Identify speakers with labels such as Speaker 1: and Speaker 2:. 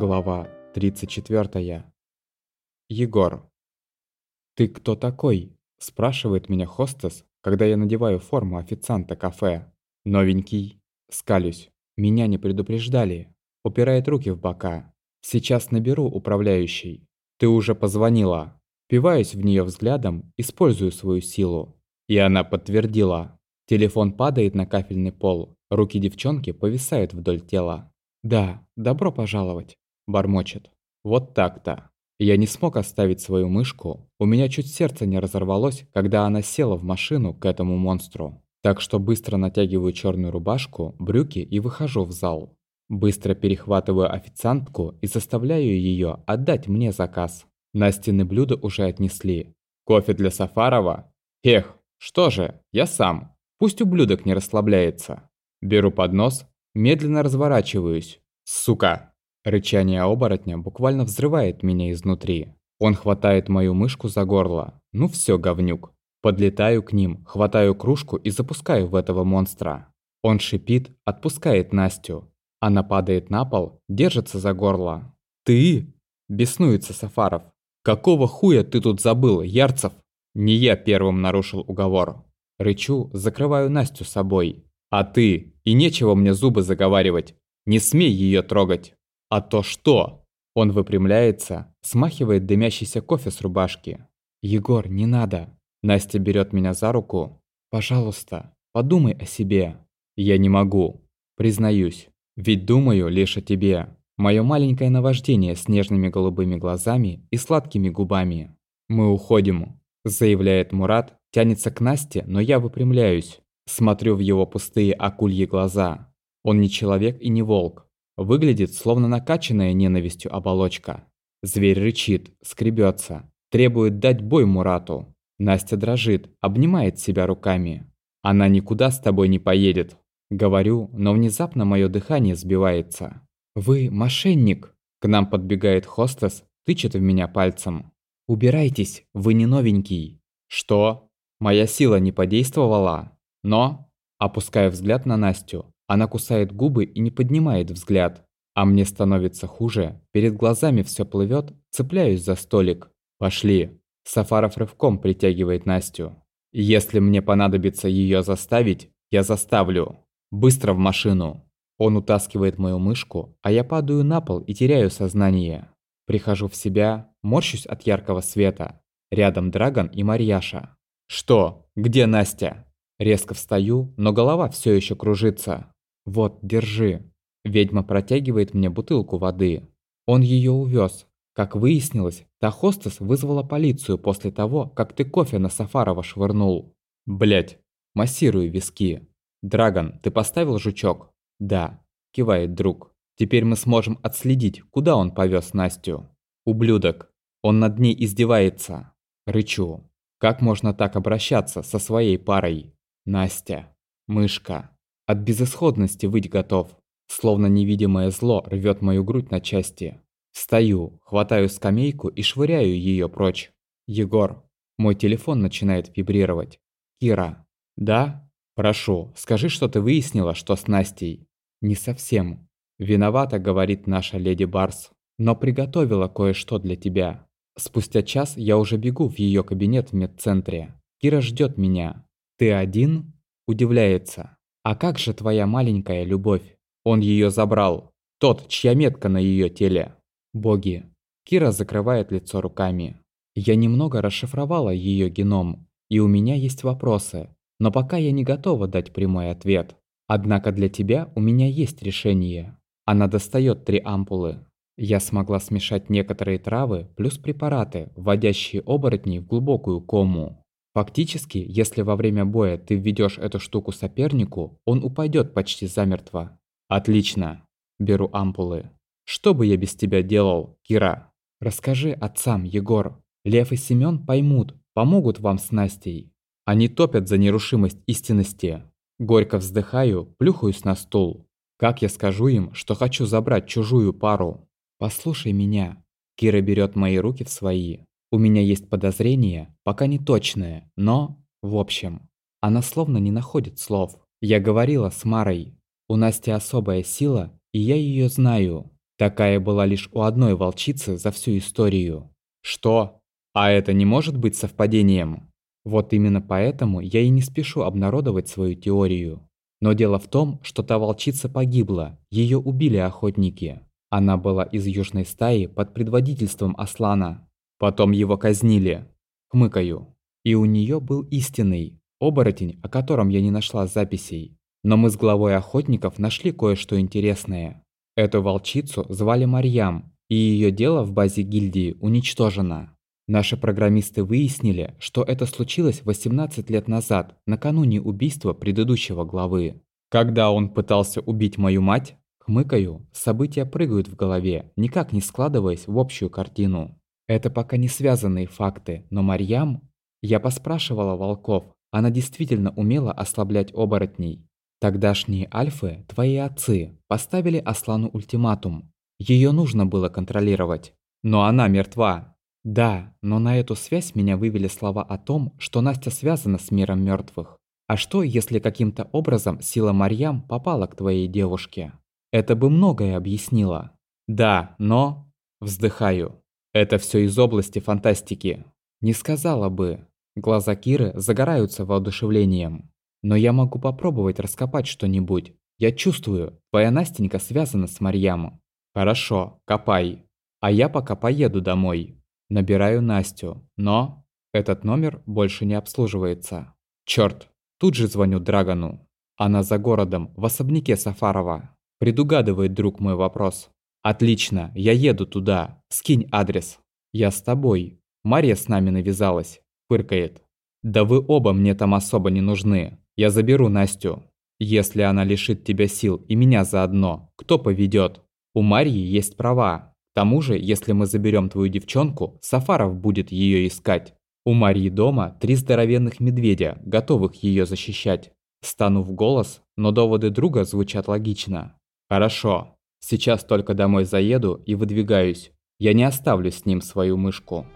Speaker 1: Глава 34. Егор. «Ты кто такой?» – спрашивает меня хостес, когда я надеваю форму официанта кафе. Новенький. Скалюсь. Меня не предупреждали. Упирает руки в бока. Сейчас наберу управляющий. Ты уже позвонила. Пиваюсь в нее взглядом, использую свою силу. И она подтвердила. Телефон падает на кафельный пол. Руки девчонки повисают вдоль тела. «Да, добро пожаловать», – бормочет. «Вот так-то». Я не смог оставить свою мышку, у меня чуть сердце не разорвалось, когда она села в машину к этому монстру. Так что быстро натягиваю черную рубашку, брюки и выхожу в зал. Быстро перехватываю официантку и заставляю ее отдать мне заказ. Настины блюда уже отнесли. Кофе для Сафарова? Эх, что же, я сам. Пусть ублюдок не расслабляется. Беру поднос, медленно разворачиваюсь. Сука! Рычание оборотня буквально взрывает меня изнутри. Он хватает мою мышку за горло. Ну все, говнюк. Подлетаю к ним, хватаю кружку и запускаю в этого монстра. Он шипит, отпускает Настю. Она падает на пол, держится за горло. «Ты?» – беснуется Сафаров. «Какого хуя ты тут забыл, Ярцев?» Не я первым нарушил уговор. Рычу, закрываю Настю собой. «А ты? И нечего мне зубы заговаривать. Не смей ее трогать!» «А то что?» Он выпрямляется, смахивает дымящийся кофе с рубашки. «Егор, не надо!» Настя берет меня за руку. «Пожалуйста, подумай о себе». «Я не могу. Признаюсь. Ведь думаю лишь о тебе. Мое маленькое наваждение с нежными голубыми глазами и сладкими губами. Мы уходим», – заявляет Мурат, тянется к Насте, но я выпрямляюсь. Смотрю в его пустые акульи глаза. Он не человек и не волк. Выглядит, словно накачанная ненавистью оболочка. Зверь рычит, скребется, требует дать бой Мурату. Настя дрожит, обнимает себя руками. Она никуда с тобой не поедет. Говорю, но внезапно мое дыхание сбивается. «Вы мошенник!» К нам подбегает хостес, тычет в меня пальцем. «Убирайтесь, вы не новенький!» «Что? Моя сила не подействовала?» «Но?» Опуская взгляд на Настю, она кусает губы и не поднимает взгляд. А мне становится хуже, перед глазами все плывет, цепляюсь за столик. Пошли. Сафаров рывком притягивает Настю. Если мне понадобится ее заставить, я заставлю. Быстро в машину. Он утаскивает мою мышку, а я падаю на пол и теряю сознание. Прихожу в себя, морщусь от яркого света. Рядом Драгон и Марьяша. «Что? Где Настя?» Резко встаю, но голова все еще кружится. «Вот, держи». Ведьма протягивает мне бутылку воды. Он ее увез. Как выяснилось, та хостес вызвала полицию после того, как ты кофе на Сафарова швырнул. Блять, массирую виски. Драгон, ты поставил жучок? Да, кивает друг. Теперь мы сможем отследить, куда он повез Настю. Ублюдок. Он над ней издевается. Рычу. Как можно так обращаться со своей парой? Настя. Мышка. От безысходности выть готов. Словно невидимое зло рвет мою грудь на части. Стою, хватаю скамейку и швыряю ее прочь. Егор. Мой телефон начинает вибрировать. Кира. Да? Прошу, скажи, что ты выяснила, что с Настей. Не совсем. Виновата, говорит наша леди Барс. Но приготовила кое-что для тебя. Спустя час я уже бегу в ее кабинет в медцентре. Кира ждет меня. Ты один? Удивляется. А как же твоя маленькая любовь? Он ее забрал. Тот, чья метка на ее теле. Боги. Кира закрывает лицо руками. Я немного расшифровала ее геном, и у меня есть вопросы, но пока я не готова дать прямой ответ. Однако для тебя у меня есть решение. Она достает три ампулы. Я смогла смешать некоторые травы плюс препараты, вводящие оборотней в глубокую кому. Фактически, если во время боя ты введешь эту штуку сопернику, он упадет почти замертво. Отлично. Беру ампулы. Что бы я без тебя делал, Кира? Расскажи отцам, Егор. Лев и Семен поймут, помогут вам с Настей. Они топят за нерушимость истинности. Горько вздыхаю, плюхаюсь на стул. Как я скажу им, что хочу забрать чужую пару? Послушай меня. Кира берет мои руки в свои. У меня есть подозрение, пока не точное, но, в общем, она словно не находит слов. Я говорила с Марой. У Насти особая сила, и я ее знаю. Такая была лишь у одной волчицы за всю историю. Что? А это не может быть совпадением? Вот именно поэтому я и не спешу обнародовать свою теорию. Но дело в том, что та волчица погибла, ее убили охотники. Она была из южной стаи под предводительством Аслана. Потом его казнили. Хмыкаю. И у нее был истинный, оборотень, о котором я не нашла записей. Но мы с главой охотников нашли кое-что интересное. Эту волчицу звали Марьям, и ее дело в базе гильдии уничтожено. Наши программисты выяснили, что это случилось 18 лет назад, накануне убийства предыдущего главы. Когда он пытался убить мою мать, хмыкаю, события прыгают в голове, никак не складываясь в общую картину. Это пока не связанные факты, но Марьям... Я поспрашивала волков, она действительно умела ослаблять оборотней. Тогдашние альфы, твои отцы, поставили Аслану ультиматум. Ее нужно было контролировать. Но она мертва. Да, но на эту связь меня вывели слова о том, что Настя связана с миром мертвых. А что, если каким-то образом сила Марьям попала к твоей девушке? Это бы многое объяснило. Да, но... Вздыхаю. Это все из области фантастики. Не сказала бы. Глаза Киры загораются воодушевлением. Но я могу попробовать раскопать что-нибудь. Я чувствую, твоя Настенька связана с Марьямом. Хорошо, копай. А я пока поеду домой. Набираю Настю, но этот номер больше не обслуживается. Черт, тут же звоню Драгону. Она за городом, в особняке Сафарова. Предугадывает друг мой вопрос. Отлично, я еду туда. Скинь адрес. Я с тобой. Мария с нами навязалась. Пыркает. Да вы оба мне там особо не нужны. Я заберу Настю. Если она лишит тебя сил и меня заодно, кто поведет? У Марьи есть права. К тому же, если мы заберем твою девчонку, Сафаров будет ее искать. У Марьи дома три здоровенных медведя, готовых ее защищать. Стану в голос, но доводы друга звучат логично. Хорошо. Сейчас только домой заеду и выдвигаюсь. Я не оставлю с ним свою мышку.